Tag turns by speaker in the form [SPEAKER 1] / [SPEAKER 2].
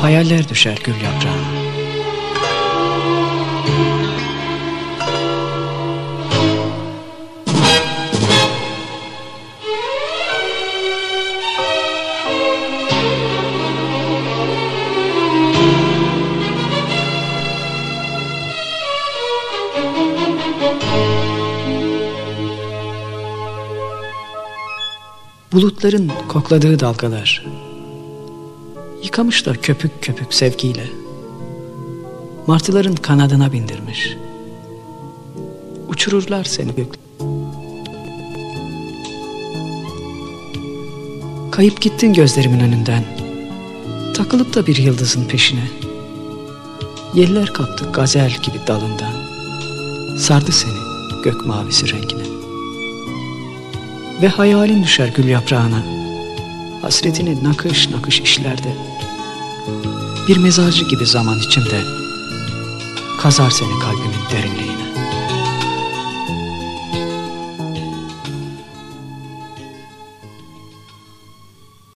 [SPEAKER 1] Hayaller düşer gül yaprağına. Bulutların kokladığı dalgalar Yıkamış da köpük köpük sevgiyle. Martıların kanadına bindirmiş. Uçururlar seni gök. Kayıp gittin gözlerimin önünden. Takılıp da bir yıldızın peşine. Yeller kaptı gazel gibi dalından. Sardı seni gök mavisi rengine. Ve hayalin düşer gül yaprağına Hasretini nakış nakış işlerde. Bir mezarcı gibi zaman içimde Kazar seni kalbimin derinliğine